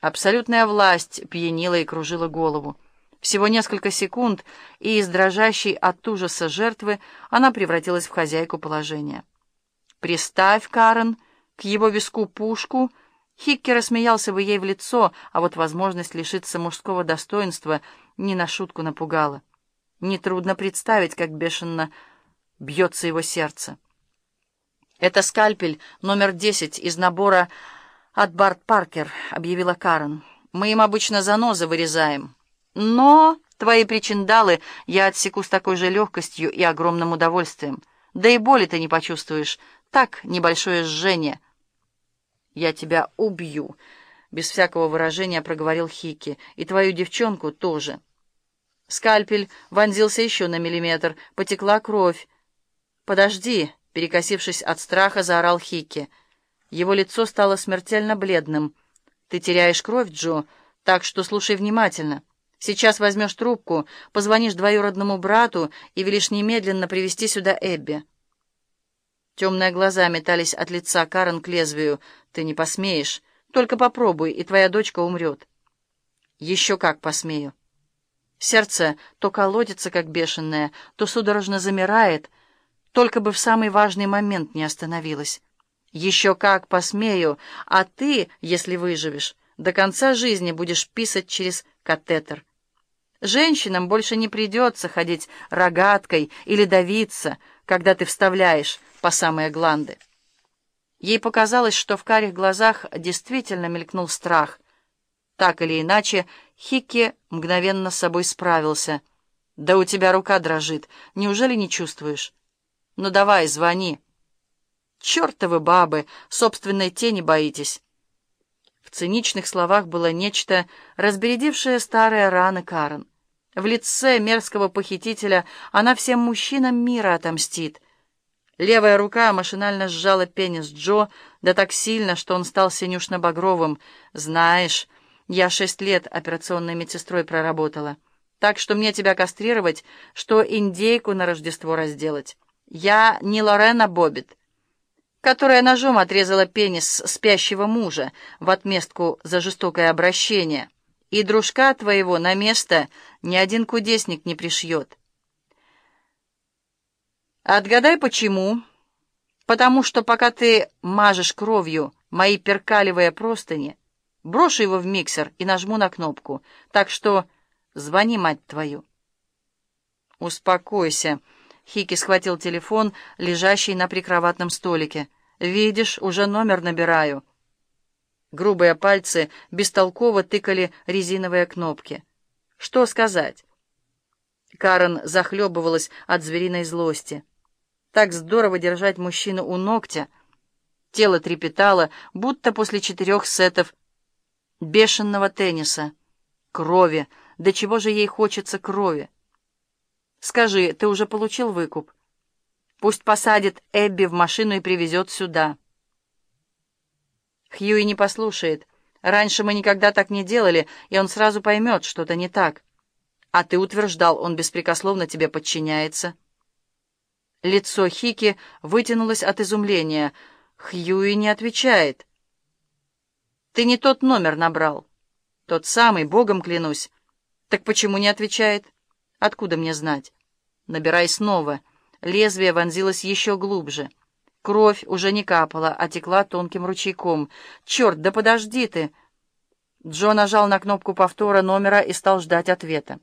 Абсолютная власть пьянила и кружила голову. Всего несколько секунд, и из дрожащей от ужаса жертвы она превратилась в хозяйку положения. «Приставь, Карен, к его виску пушку!» Хикки рассмеялся бы ей в лицо, а вот возможность лишиться мужского достоинства не на шутку напугала. Нетрудно представить, как бешено бьется его сердце. «Это скальпель номер десять из набора от Барт Паркер», — объявила Карен. «Мы им обычно занозы вырезаем. Но твои причиндалы я отсеку с такой же легкостью и огромным удовольствием. Да и боли ты не почувствуешь. Так, небольшое жжение». «Я тебя убью», — без всякого выражения проговорил Хики. «И твою девчонку тоже». Скальпель вонзился еще на миллиметр, потекла кровь. «Подожди!» — перекосившись от страха, заорал Хики. Его лицо стало смертельно бледным. «Ты теряешь кровь, Джо, так что слушай внимательно. Сейчас возьмешь трубку, позвонишь двоюродному брату и велишь немедленно привести сюда Эбби». Темные глаза метались от лица Карен к лезвию. «Ты не посмеешь. Только попробуй, и твоя дочка умрет». «Еще как посмею». Сердце то колотится, как бешеное, то судорожно замирает — только бы в самый важный момент не остановилась. Еще как посмею, а ты, если выживешь, до конца жизни будешь писать через катетер. Женщинам больше не придется ходить рогаткой или давиться, когда ты вставляешь по самые гланды. Ей показалось, что в карих глазах действительно мелькнул страх. Так или иначе, Хикки мгновенно с собой справился. «Да у тебя рука дрожит. Неужели не чувствуешь?» Ну давай, звони. Чертовы бабы, собственной тени боитесь. В циничных словах было нечто, разбередившее старые раны Карен. В лице мерзкого похитителя она всем мужчинам мира отомстит. Левая рука машинально сжала пенис Джо, да так сильно, что он стал синюшно-багровым. «Знаешь, я шесть лет операционной медсестрой проработала, так что мне тебя кастрировать, что индейку на Рождество разделать». Я не Лорена Боббит, которая ножом отрезала пенис спящего мужа в отместку за жестокое обращение, и дружка твоего на место ни один кудесник не пришьет. Отгадай, почему? Потому что пока ты мажешь кровью мои перкалевые простыни, брошу его в миксер и нажму на кнопку. Так что звони, мать твою. Успокойся. Хики схватил телефон, лежащий на прикроватном столике. «Видишь, уже номер набираю». Грубые пальцы бестолково тыкали резиновые кнопки. «Что сказать?» Карен захлебывалась от звериной злости. Так здорово держать мужчину у ногтя. Тело трепетало, будто после четырех сетов бешеного тенниса. Крови. До чего же ей хочется крови? Скажи, ты уже получил выкуп? Пусть посадит Эбби в машину и привезет сюда. Хьюи не послушает. Раньше мы никогда так не делали, и он сразу поймет, что-то не так. А ты утверждал, он беспрекословно тебе подчиняется. Лицо Хики вытянулось от изумления. Хьюи не отвечает. Ты не тот номер набрал. Тот самый, богом клянусь. Так почему не отвечает? Откуда мне знать? Набирай снова. Лезвие вонзилось еще глубже. Кровь уже не капала, а текла тонким ручейком. «Черт, да подожди ты!» Джо нажал на кнопку повтора номера и стал ждать ответа.